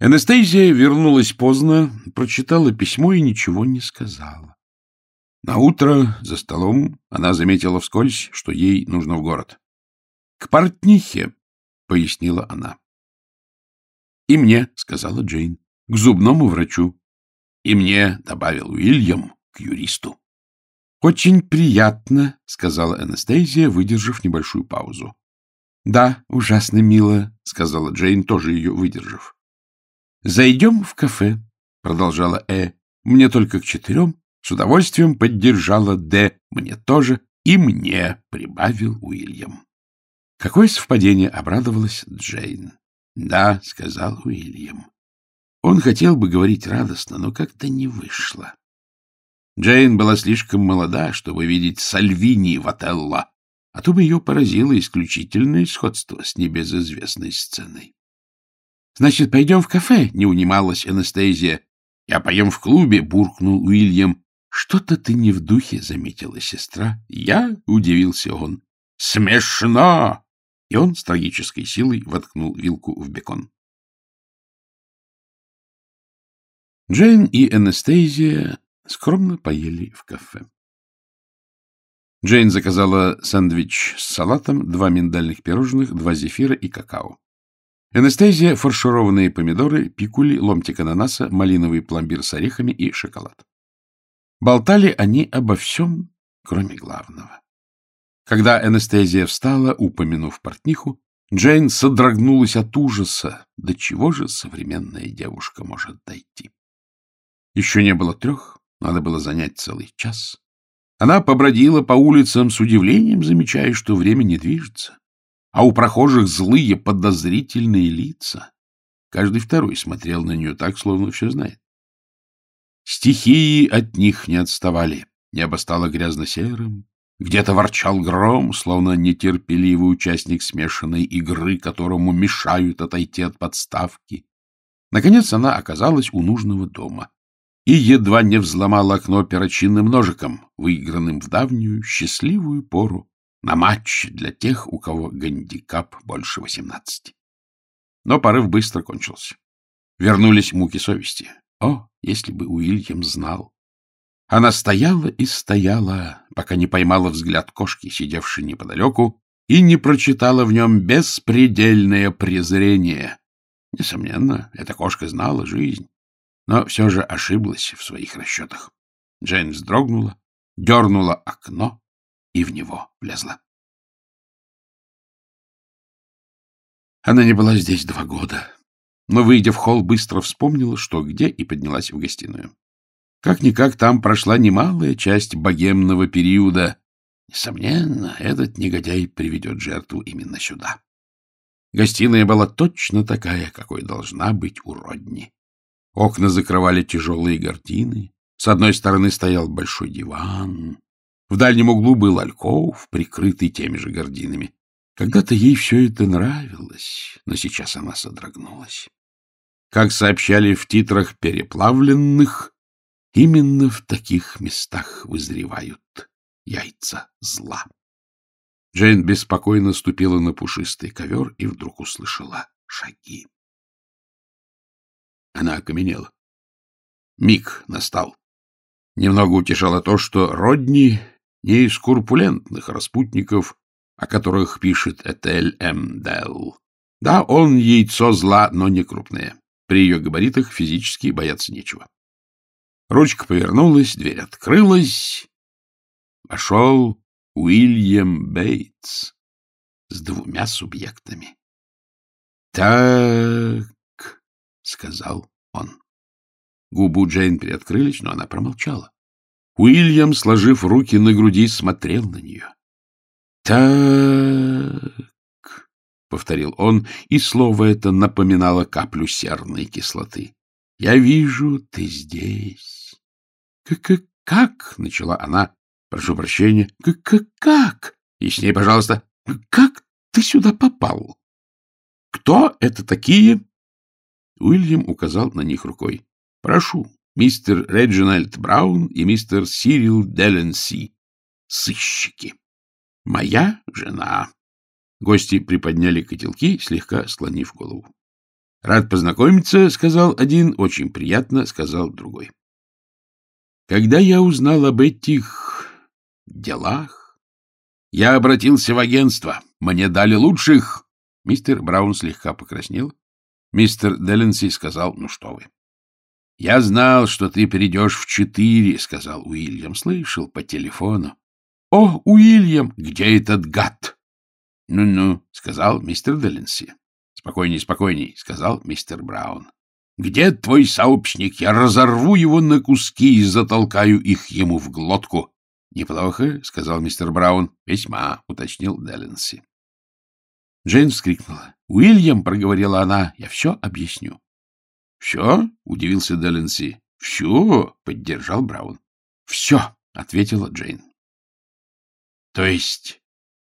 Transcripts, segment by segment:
Анастасия вернулась поздно, прочитала письмо и ничего не сказала. На утро за столом она заметила вскользь, что ей нужно в город. — К портнихе, — пояснила она. — И мне, — сказала Джейн, — к зубному врачу. И мне, — добавил Уильям, — к юристу. — Очень приятно, — сказала Анастасия, выдержав небольшую паузу. — Да, ужасно мило, — сказала Джейн, тоже ее выдержав. — Зайдем в кафе, — продолжала Э. — Мне только к четырем. С удовольствием поддержала Д. Мне тоже. И мне, — прибавил Уильям. Какое совпадение, — обрадовалась Джейн. — Да, — сказал Уильям. Он хотел бы говорить радостно, но как-то не вышло. Джейн была слишком молода, чтобы видеть Сальвини в Отелло, а то бы ее поразило исключительное сходство с небезызвестной сценой. — Значит, пойдем в кафе? — не унималась Анастезия. — Я поем в клубе, — буркнул Уильям. — Что-то ты не в духе, — заметила сестра. — Я? — удивился он. — Смешно! И он с трагической силой воткнул вилку в бекон. Джейн и Анастезия скромно поели в кафе. Джейн заказала сэндвич с салатом, два миндальных пирожных, два зефира и какао. Анастезия — фаршированные помидоры, пикули, ломтик ананаса, малиновый пломбир с орехами и шоколад. Болтали они обо всем, кроме главного. Когда Анастезия встала, упомянув портниху, Джейн содрогнулась от ужаса. До чего же современная девушка может дойти? Еще не было трех, надо было занять целый час. Она побродила по улицам с удивлением, замечая, что время не движется а у прохожих злые подозрительные лица. Каждый второй смотрел на нее так, словно все знает. Стихии от них не отставали. Небо стало грязно-серым. Где-то ворчал гром, словно нетерпеливый участник смешанной игры, которому мешают отойти от подставки. Наконец она оказалась у нужного дома и едва не взломала окно перочинным ножиком, выигранным в давнюю счастливую пору на матч для тех, у кого гандикап больше восемнадцати. Но порыв быстро кончился. Вернулись муки совести. О, если бы Уильям знал! Она стояла и стояла, пока не поймала взгляд кошки, сидевшей неподалеку, и не прочитала в нем беспредельное презрение. Несомненно, эта кошка знала жизнь, но все же ошиблась в своих расчетах. Джейн вздрогнула, дернула окно, и в него влезла. Она не была здесь два года, но, выйдя в холл, быстро вспомнила, что где, и поднялась в гостиную. Как-никак там прошла немалая часть богемного периода. Несомненно, этот негодяй приведет жертву именно сюда. Гостиная была точно такая, какой должна быть у Родни. Окна закрывали тяжелые гардины. С одной стороны стоял большой диван, в дальнем углу был альков, прикрытый теми же гординами. Когда-то ей все это нравилось, но сейчас она содрогнулась. Как сообщали в титрах переплавленных, именно в таких местах вызревают яйца зла. Джейн беспокойно ступила на пушистый ковер и вдруг услышала шаги. Она окаменела. Миг настал. Немного утешало то, что Родни не из скурпулентных распутников, о которых пишет Этель М. Делл. Да, он яйцо зла, но не крупное. При ее габаритах физически бояться нечего. Ручка повернулась, дверь открылась. Вошел Уильям Бейтс с двумя субъектами. — Так, — сказал он. Губы Джейн приоткрылись, но она промолчала. Уильям, сложив руки на груди, смотрел на нее. — Так, — повторил он, и слово это напоминало каплю серной кислоты. — Я вижу, ты здесь. — Как? как? — начала она. — Прошу прощения. — Как? как? И с ней, пожалуйста. — Как ты сюда попал? — Кто это такие? Уильям указал на них рукой. — Прошу мистер Реджинальд Браун и мистер Сирил Деленси, сыщики. Моя жена. Гости приподняли котелки, слегка склонив голову. — Рад познакомиться, — сказал один. — Очень приятно, — сказал другой. Когда я узнал об этих делах, я обратился в агентство. Мне дали лучших. Мистер Браун слегка покраснел. Мистер Делленси сказал, ну что вы. — Я знал, что ты придешь в четыре, — сказал Уильям. Слышал по телефону. — О, Уильям, где этот гад? «Ну — Ну-ну, — сказал мистер Делленси. — Спокойней, спокойней, — сказал мистер Браун. — Где твой сообщник? Я разорву его на куски и затолкаю их ему в глотку. — Неплохо, — сказал мистер Браун. — Весьма, — уточнил Делленси. Джейн вскрикнула. — Уильям, — проговорила она, — я все объясню. — Все? — удивился Делленси. — Все, — поддержал Браун. — Все, — ответила Джейн. — То есть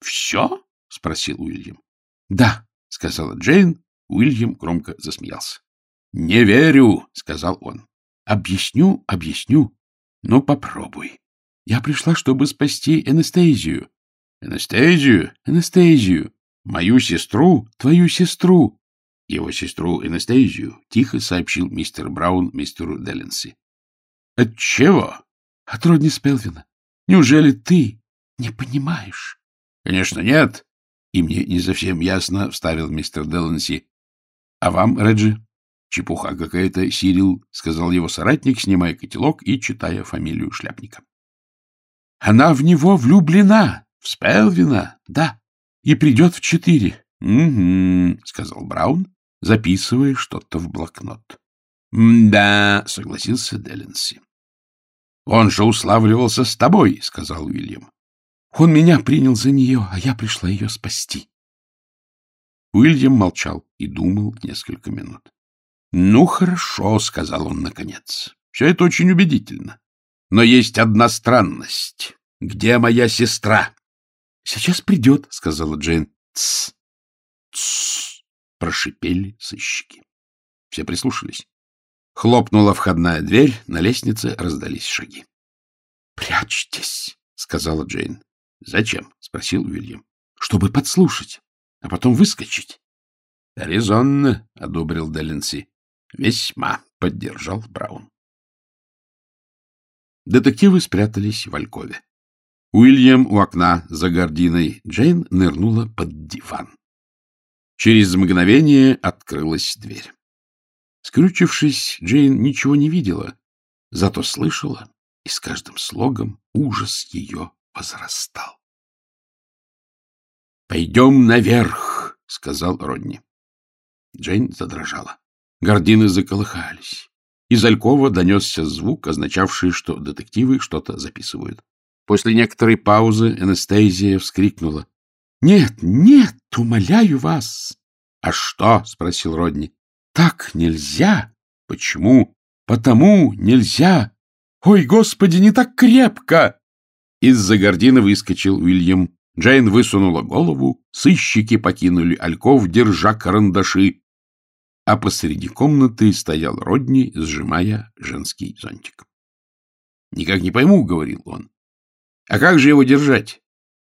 все? — спросил Уильям. — Да, — сказала Джейн. Уильям громко засмеялся. — Не верю, — сказал он. — Объясню, объясню. Ну, попробуй. Я пришла, чтобы спасти Энестезию. — Энестезию? — Энестезию. — Мою сестру? — Твою сестру. — Его сестру Энестезию, — тихо сообщил мистер Браун мистеру Делленси. — От чего? — От Родни Спелвина. Неужели ты не понимаешь? — Конечно, нет. И мне не совсем ясно, — вставил мистер Делленси. — А вам, Реджи? — Чепуха какая-то, Сирил, — сказал его соратник, снимая котелок и читая фамилию шляпника. — Она в него влюблена, в Спелвина, да, и придет в четыре. — Угу, — сказал Браун, записывая что-то в блокнот. — Да, — согласился Делленси. — Он же уславливался с тобой, — сказал Уильям. Он меня принял за нее, а я пришла ее спасти. Уильям молчал и думал несколько минут. — Ну, хорошо, — сказал он наконец. — Все это очень убедительно. Но есть одна странность. Где моя сестра? — Сейчас придет, — сказала Джейн. — Тсс, тсс, — прошипели сыщики. Все прислушались. Хлопнула входная дверь, на лестнице раздались шаги. — Прячьтесь, — сказала Джейн. — Зачем? — спросил Уильям. — Чтобы подслушать, а потом выскочить. — Резонно, — одобрил Делленси. — Весьма, — поддержал Браун. Детективы спрятались в Алькове. Уильям у окна за гординой, Джейн нырнула под диван. Через мгновение открылась дверь. Скрючившись, Джейн ничего не видела, зато слышала, и с каждым слогом ужас ее возрастал. — Пойдем наверх, — сказал Родни. Джейн задрожала. Гордины заколыхались. Из Алькова донесся звук, означавший, что детективы что-то записывают. После некоторой паузы Энестезия вскрикнула. — Нет, нет, умоляю вас! — А что? — спросил Родни. — Так нельзя. — Почему? — Потому нельзя. Ой, господи, не так крепко! Из-за гордины выскочил Уильям. Джейн высунула голову, сыщики покинули альков, держа карандаши, а посреди комнаты стоял Родни, сжимая женский зонтик. — Никак не пойму, — говорил он. — А как же его держать?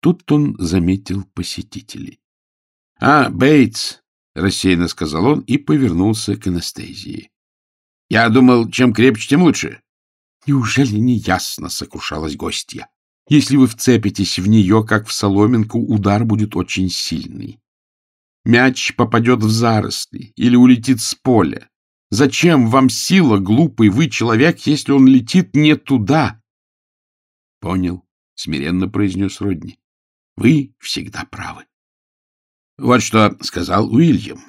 Тут он заметил посетителей. — А, Бейтс, — рассеянно сказал он и повернулся к анестезии. — Я думал, чем крепче, тем лучше. — Неужели не ясно? — сокрушалась гостья. Если вы вцепитесь в нее, как в соломинку, удар будет очень сильный. Мяч попадет в заросли или улетит с поля. Зачем вам сила, глупый вы человек, если он летит не туда? — Понял, — смиренно произнес Родни. — Вы всегда правы. — Вот что сказал Уильям.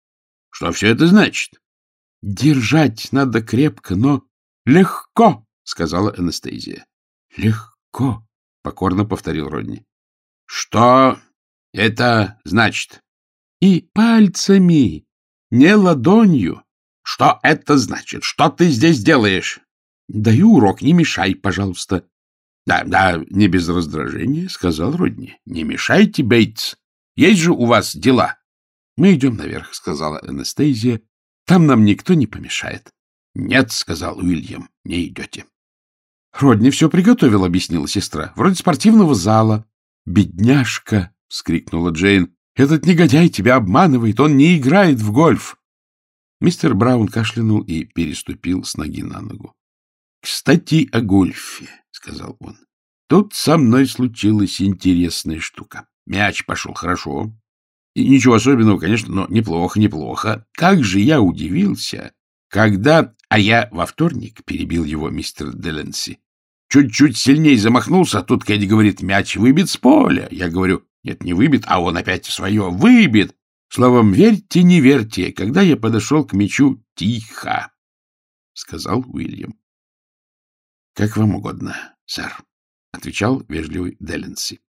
— Что все это значит? — Держать надо крепко, но легко, — сказала Анастезия. — Легко, — покорно повторил Родни. — Что это значит? — И пальцами, не ладонью. — Что это значит? Что ты здесь делаешь? — Даю урок, не мешай, пожалуйста. — Да, да, не без раздражения, — сказал Родни. — Не мешайте, Бейтс. Есть же у вас дела. — Мы идем наверх, — сказала Анастезия. — Там нам никто не помешает. — Нет, — сказал Уильям, — не идете. — Родни все приготовил, — объяснила сестра. — Вроде спортивного зала. — Бедняжка! — вскрикнула Джейн. — Этот негодяй тебя обманывает, он не играет в гольф. Мистер Браун кашлянул и переступил с ноги на ногу. — Кстати, о гольфе, — сказал он. — Тут со мной случилась интересная штука. Мяч пошел хорошо. И ничего особенного, конечно, но неплохо, неплохо. Как же я удивился, когда... А я во вторник, — перебил его мистер Деленси, чуть-чуть сильнее замахнулся, а тут Кэдди говорит, мяч выбит с поля. Я говорю, нет, не выбит, а он опять свое выбит. Словом, верьте, не верьте, когда я подошел к мячу, тихо, — сказал Уильям. — Как вам угодно, сэр, — отвечал вежливый Деленси.